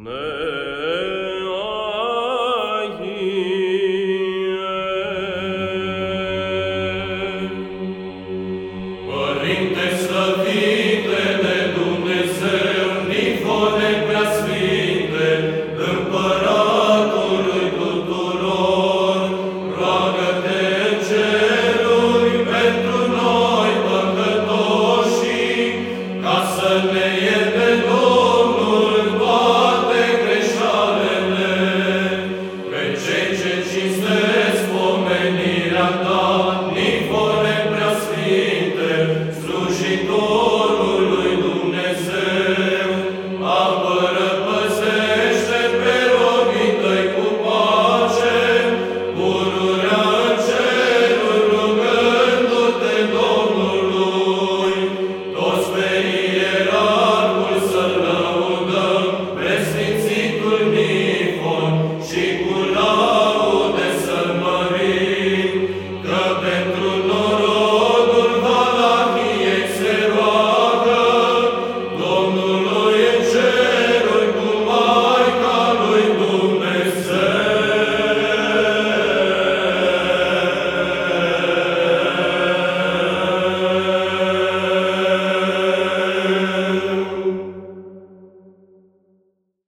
No.